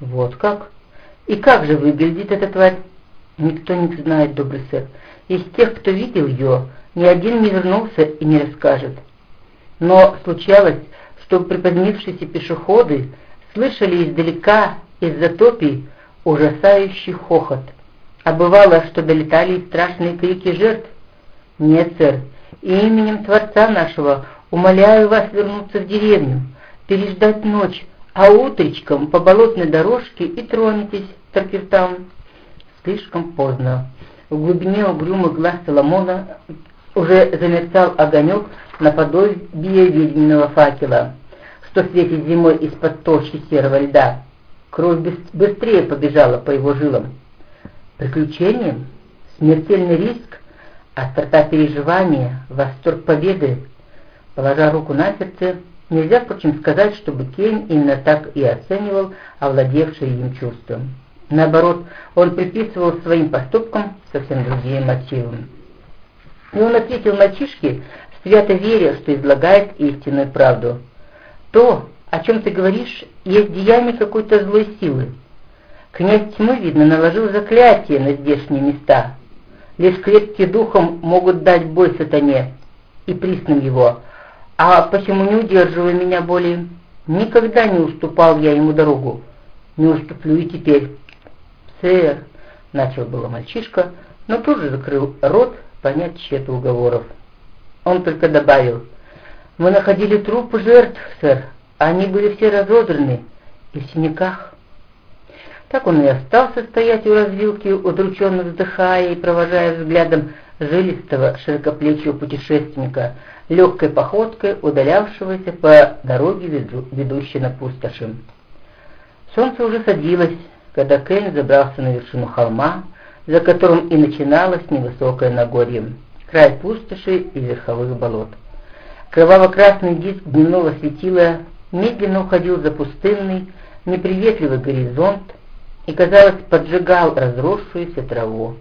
Вот как? И как же выглядит эта тварь? Никто не знает, добрый сэр. Из тех, кто видел ее, ни один не вернулся и не расскажет. Но случалось, что припозднившиеся пешеходы слышали издалека, из затопий, ужасающий хохот. А бывало, что долетали и страшные крики жертв. Нет, сэр, именем Творца нашего умоляю вас вернуться в деревню, переждать ночь, а утречком по болотной дорожке и тронетесь Таркертаун. Слишком поздно. В глубине угрюмых глаз Соломона уже замерцал огонек наподобие ведьминого факела, что светит зимой из-под толщи серого льда. Кровь быстрее побежала по его жилам. Приключение, смертельный риск, острота переживания, восторг победы. Положа руку на сердце, нельзя, впрочем, сказать, чтобы Кейн именно так и оценивал овладевшие им чувства. Наоборот, он приписывал своим поступкам совсем другие мотивы. И он ответил мальчишке, свято веря, что излагает истинную правду. «То, о чем ты говоришь, есть деяние какой-то злой силы. Князь тьмы, видно, наложил заклятие на здешние места. Лишь крепкие духом могут дать бой сатане и приснам его, а почему не удерживай меня более? Никогда не уступал я ему дорогу, не уступлю и теперь». «Сэр», — начал было мальчишка, но тут же закрыл рот понять тщету уговоров. Он только добавил, «Мы находили трупы жертв, сэр, они были все разодраны и в синяках». Так он и остался стоять у развилки, удрученно вздыхая и провожая взглядом жилистого широкоплечего путешественника, легкой походкой удалявшегося по дороге, ведущей на пустоши. Солнце уже садилось, когда Кейн забрался на вершину холма, за которым и начиналось невысокое Нагорье, край пустоши и верховых болот. Кроваво-красный диск дневного светила медленно уходил за пустынный, неприветливый горизонт и, казалось, поджигал разросшуюся траву.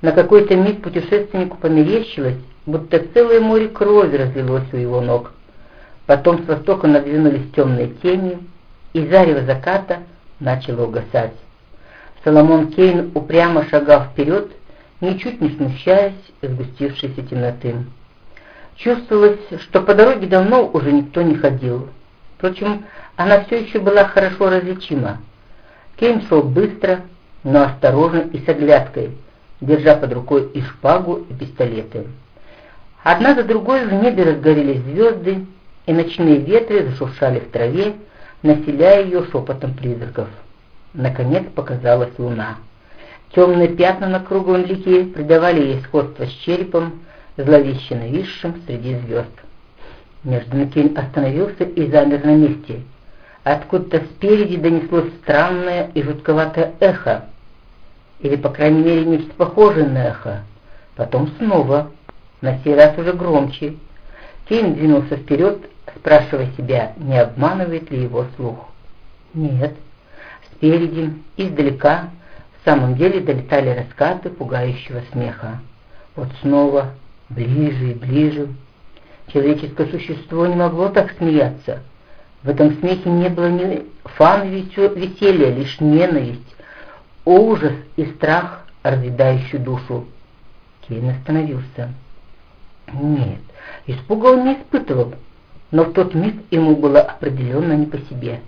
На какой-то миг путешественнику померещилось, будто целое море крови разлилось у его ног. Потом с востока надвинулись темные тени, и зарево заката начало угасать. Соломон Кейн упрямо шагал вперед, ничуть не смущаясь сгустившейся темноты. Чувствовалось, что по дороге давно уже никто не ходил. Впрочем, она все еще была хорошо различима. Кейн шел быстро, но осторожно и с оглядкой, держа под рукой и шпагу, и пистолеты. Одна за другой в небе разгорелись звезды, и ночные ветры зашуршали в траве, населяя ее шепотом призраков. Наконец показалась луна. Темные пятна на круглом лике придавали ей сходство с черепом, зловеще нависшим среди звезд. Между Кейн остановился и замер на месте. Откуда-то спереди донеслось странное и жутковатое эхо, или, по крайней мере, нечто похожее на эхо. Потом снова, на сей раз уже громче. Кейн двинулся вперед, спрашивая себя, не обманывает ли его слух. Нет, спереди, издалека, в самом деле долетали раскаты пугающего смеха. Вот снова, ближе и ближе. Человеческое существо не могло так смеяться. В этом смехе не было ни фан веселья, лишь ненависть, ужас и страх, разъедающий душу. Кейн остановился. Нет, испуга он не испытывал, но в тот миг ему было определенно не по себе.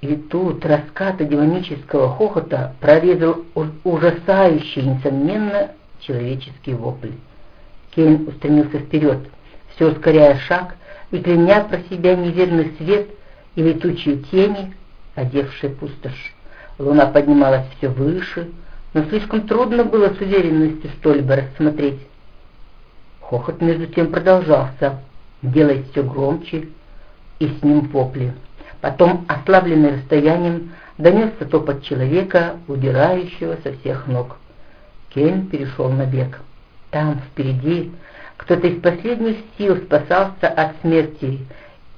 И тут раскаты демонического хохота прорезал ужасающий, несомненно, человеческий вопль. Кейн устремился вперед, все ускоряя шаг и кляня про себя неверный свет и летучие тени, одевшие пустошь. Луна поднималась все выше, но слишком трудно было с уверенностью что-либо рассмотреть. Хохот между тем продолжался, делаясь все громче, и с ним вопли. Потом, ослабленный расстоянием, донесся топот человека, удирающего со всех ног. Кейн перешел на бег. Там, впереди, кто-то из последних сил спасался от смерти,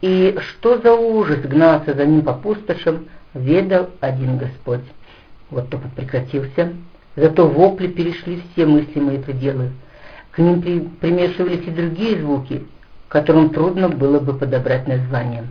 и что за ужас гнался за ним по пустошам, ведал один Господь. Вот топот прекратился, зато вопли перешли все мыслимые пределы. К ним при, примешивались и другие звуки, которым трудно было бы подобрать название.